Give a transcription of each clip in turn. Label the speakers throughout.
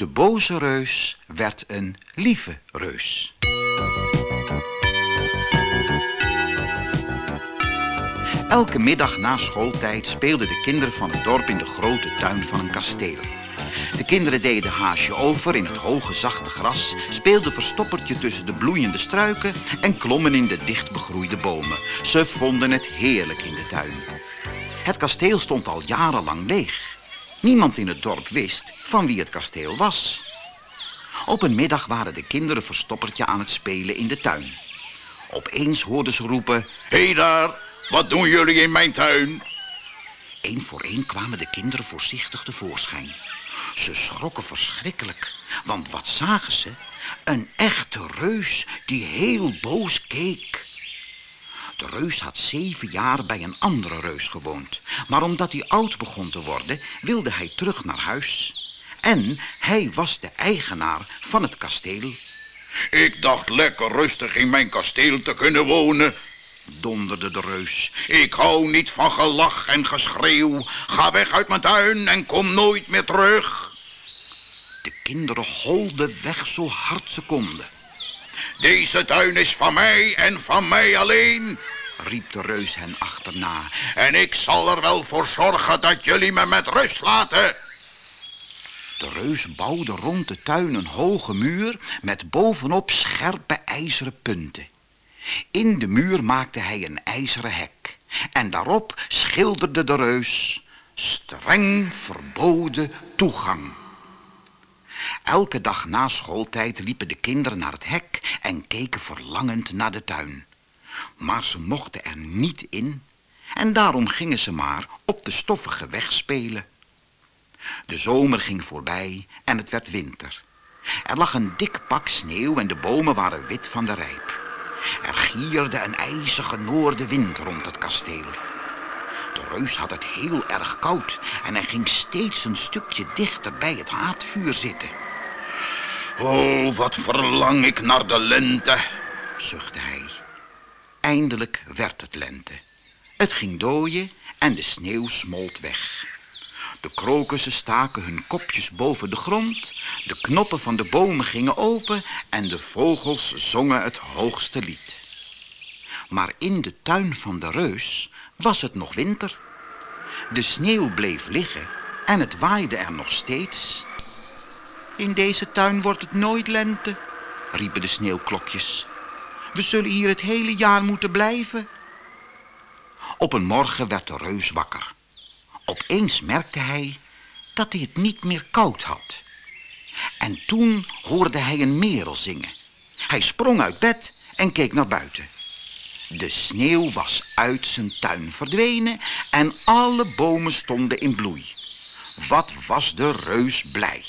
Speaker 1: De boze reus werd een lieve reus. Elke middag na schooltijd speelden de kinderen van het dorp in de grote tuin van een kasteel. De kinderen deden haasje over in het hoge zachte gras, speelden verstoppertje tussen de bloeiende struiken en klommen in de dicht begroeide bomen. Ze vonden het heerlijk in de tuin. Het kasteel stond al jarenlang leeg. Niemand in het dorp wist van wie het kasteel was. Op een middag waren de kinderen verstoppertje aan het spelen in de tuin. Opeens hoorden ze roepen...
Speaker 2: Hé hey daar, wat doen jullie in mijn tuin?
Speaker 1: Eén voor één kwamen de kinderen voorzichtig tevoorschijn. Ze schrokken verschrikkelijk, want wat zagen ze? Een echte reus die heel boos keek. De reus had zeven jaar bij een andere reus gewoond. Maar omdat hij oud begon te worden, wilde hij terug naar huis. En hij was de eigenaar van het kasteel.
Speaker 2: Ik dacht lekker rustig in mijn kasteel te kunnen wonen,
Speaker 1: donderde de reus.
Speaker 2: Ik hou niet van gelach en geschreeuw. Ga weg uit mijn tuin en kom nooit meer terug.
Speaker 1: De kinderen holden weg zo hard ze konden.
Speaker 2: Deze tuin is van mij en van mij alleen,
Speaker 1: riep de reus hen achterna.
Speaker 2: En ik zal er wel voor zorgen dat jullie me met rust laten.
Speaker 1: De reus bouwde rond de tuin een hoge muur met bovenop scherpe ijzeren punten. In de muur maakte hij een ijzeren hek. En daarop schilderde de reus streng verboden toegang. Elke dag na schooltijd liepen de kinderen naar het hek en keken verlangend naar de tuin. Maar ze mochten er niet in en daarom gingen ze maar op de stoffige weg spelen. De zomer ging voorbij en het werd winter. Er lag een dik pak sneeuw en de bomen waren wit van de rijp. Er gierde een ijzige noordenwind rond het kasteel. De reus had het heel erg koud en hij ging steeds een stukje dichter bij het haardvuur zitten.
Speaker 2: Oh, wat verlang ik naar de lente,
Speaker 1: zuchtte hij. Eindelijk werd het lente. Het ging dooien en de sneeuw smolt weg. De krokussen staken hun kopjes boven de grond, de knoppen van de bomen gingen open en de vogels zongen het hoogste lied. Maar in de tuin van de reus was het nog winter. De sneeuw bleef liggen en het waaide er nog steeds. In deze tuin wordt het nooit lente, riepen de sneeuwklokjes. We zullen hier het hele jaar moeten blijven. Op een morgen werd de reus wakker. Opeens merkte hij dat hij het niet meer koud had. En toen hoorde hij een merel zingen. Hij sprong uit bed en keek naar buiten. De sneeuw was uit zijn tuin verdwenen en alle bomen stonden in bloei. Wat was de reus blij.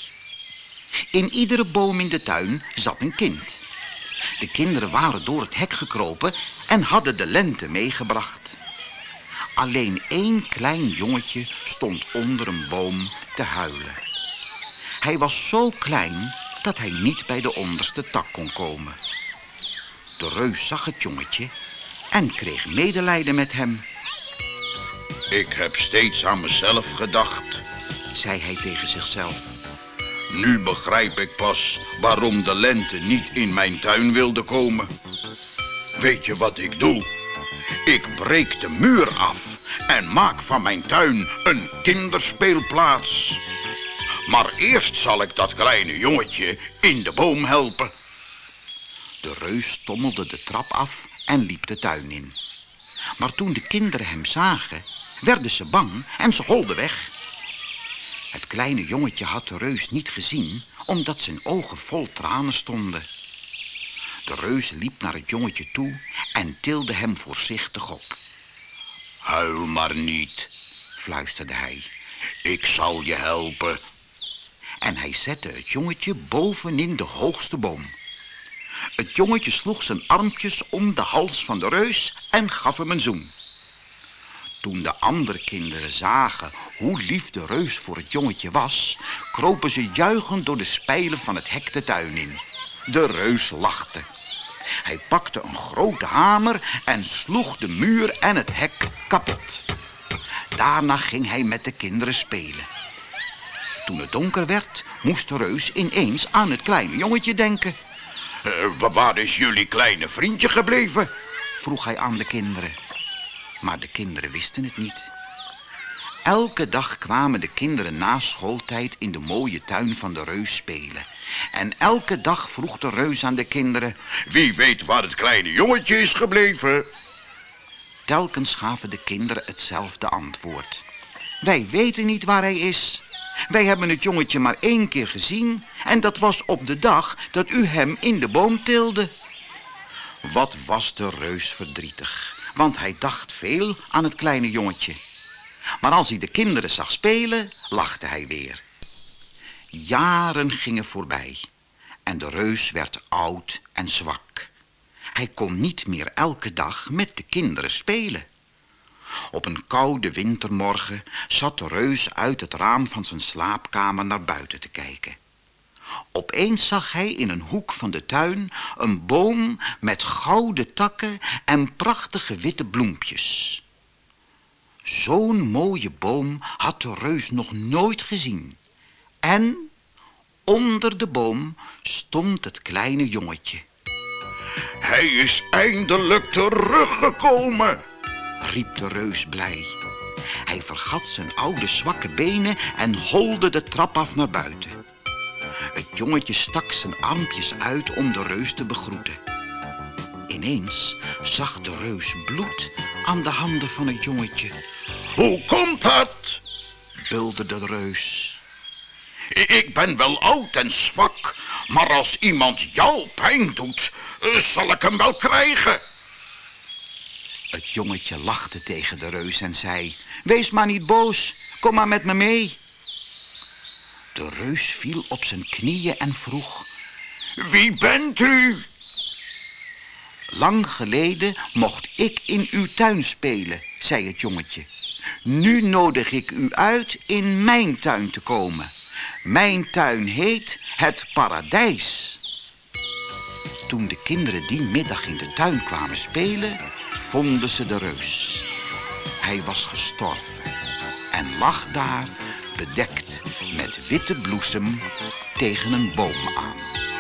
Speaker 1: In iedere boom in de tuin zat een kind. De kinderen waren door het hek gekropen en hadden de lente meegebracht. Alleen één klein jongetje stond onder een boom te huilen. Hij was zo klein dat hij niet bij de onderste tak kon komen. De reus zag het jongetje en kreeg medelijden met hem.
Speaker 2: Ik heb steeds aan mezelf gedacht,
Speaker 1: zei hij tegen zichzelf.
Speaker 2: Nu begrijp ik pas waarom de lente niet in mijn tuin wilde komen. Weet je wat ik doe? Ik breek de muur af en maak van mijn tuin een kinderspeelplaats. Maar eerst zal ik dat kleine jongetje in de boom helpen.
Speaker 1: De reus stommelde de trap af en liep de tuin in. Maar toen de kinderen hem zagen, werden ze bang en ze holden weg. Het kleine jongetje had de reus niet gezien, omdat zijn ogen vol tranen stonden. De reus liep naar het jongetje toe en tilde hem voorzichtig op.
Speaker 2: Huil maar niet,
Speaker 1: fluisterde hij.
Speaker 2: Ik zal je helpen.
Speaker 1: En hij zette het jongetje bovenin de hoogste boom. Het jongetje sloeg zijn armpjes om de hals van de reus en gaf hem een zoen. Toen de andere kinderen zagen hoe lief de reus voor het jongetje was... kropen ze juichend door de spijlen van het hek de tuin in. De reus lachte. Hij pakte een grote hamer en sloeg de muur en het hek kapot. Daarna ging hij met de kinderen spelen. toen het donker werd, moest de reus ineens aan het kleine jongetje denken.
Speaker 2: Uh, waar is jullie kleine vriendje gebleven?
Speaker 1: vroeg hij aan de kinderen. Maar de kinderen wisten het niet. Elke dag kwamen de kinderen na schooltijd in de mooie tuin van de reus spelen. En elke dag vroeg de reus aan de kinderen...
Speaker 2: Wie weet waar het kleine jongetje is gebleven?
Speaker 1: Telkens gaven de kinderen hetzelfde antwoord. Wij weten niet waar hij is. Wij hebben het jongetje maar één keer gezien... en dat was op de dag dat u hem in de boom tilde. Wat was de reus verdrietig, want hij dacht veel aan het kleine jongetje... Maar als hij de kinderen zag spelen, lachte hij weer. Jaren gingen voorbij en de reus werd oud en zwak. Hij kon niet meer elke dag met de kinderen spelen. Op een koude wintermorgen zat de reus uit het raam van zijn slaapkamer naar buiten te kijken. Opeens zag hij in een hoek van de tuin een boom met gouden takken en prachtige witte bloempjes. Zo'n mooie boom had de reus nog nooit gezien. En onder de boom stond het kleine jongetje.
Speaker 2: Hij is eindelijk teruggekomen,
Speaker 1: riep de reus blij. Hij vergat zijn oude zwakke benen en holde de trap af naar buiten. Het jongetje stak zijn armpjes uit om de reus te begroeten. Ineens zag de reus bloed aan de handen van het jongetje.
Speaker 2: Hoe komt dat?
Speaker 1: bulde de reus.
Speaker 2: Ik ben wel oud en zwak, maar als iemand jou pijn doet, eh, zal ik hem wel krijgen.
Speaker 1: Het jongetje lachte tegen de reus en zei... Wees maar niet boos, kom maar met me mee. De reus viel op zijn knieën en vroeg...
Speaker 2: Wie bent u?
Speaker 1: Lang geleden mocht ik in uw tuin spelen, zei het jongetje. Nu nodig ik u uit in mijn tuin te komen. Mijn tuin heet het paradijs. Toen de kinderen die middag in de tuin kwamen spelen, vonden ze de reus. Hij was gestorven en lag daar bedekt met witte bloesem tegen een boom aan.